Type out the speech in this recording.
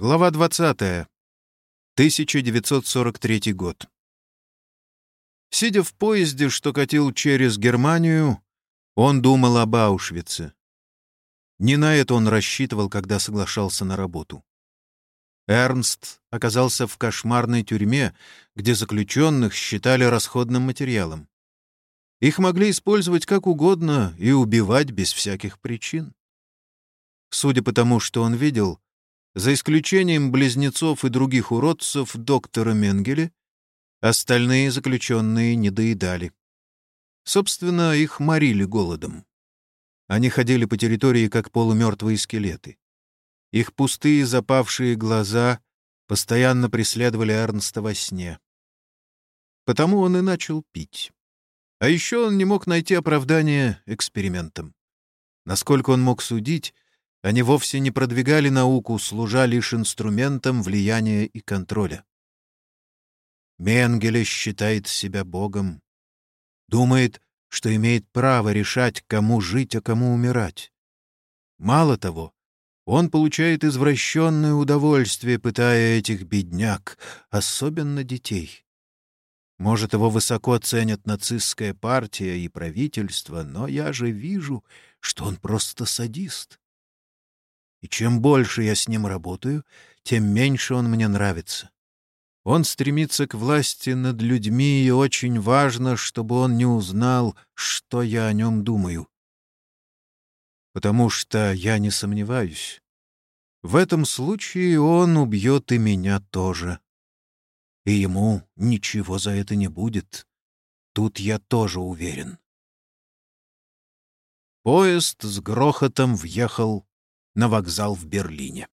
Глава 20. 1943 год. Сидя в поезде, что катил через Германию, он думал об Аушвице. Не на это он рассчитывал, когда соглашался на работу. Эрнст оказался в кошмарной тюрьме, где заключенных считали расходным материалом. Их могли использовать как угодно и убивать без всяких причин. Судя по тому, что он видел, за исключением близнецов и других уродцев доктора Менгеле, остальные заключенные не доедали. Собственно, их морили голодом. Они ходили по территории, как полумертвые скелеты. Их пустые запавшие глаза постоянно преследовали Эрнста во сне. Потому он и начал пить. А еще он не мог найти оправдания экспериментам. Насколько он мог судить, они вовсе не продвигали науку, служа лишь инструментом влияния и контроля. Менгеле считает себя богом. Думает, что имеет право решать, кому жить, а кому умирать. Мало того, он получает извращенное удовольствие, пытая этих бедняк, особенно детей. Может, его высоко ценят нацистская партия и правительство, но я же вижу, что он просто садист. И чем больше я с ним работаю, тем меньше он мне нравится. Он стремится к власти над людьми, и очень важно, чтобы он не узнал, что я о нем думаю. Потому что я не сомневаюсь. В этом случае он убьет и меня тоже. И ему ничего за это не будет. Тут я тоже уверен. Поезд с грохотом въехал на вокзал в Берлине.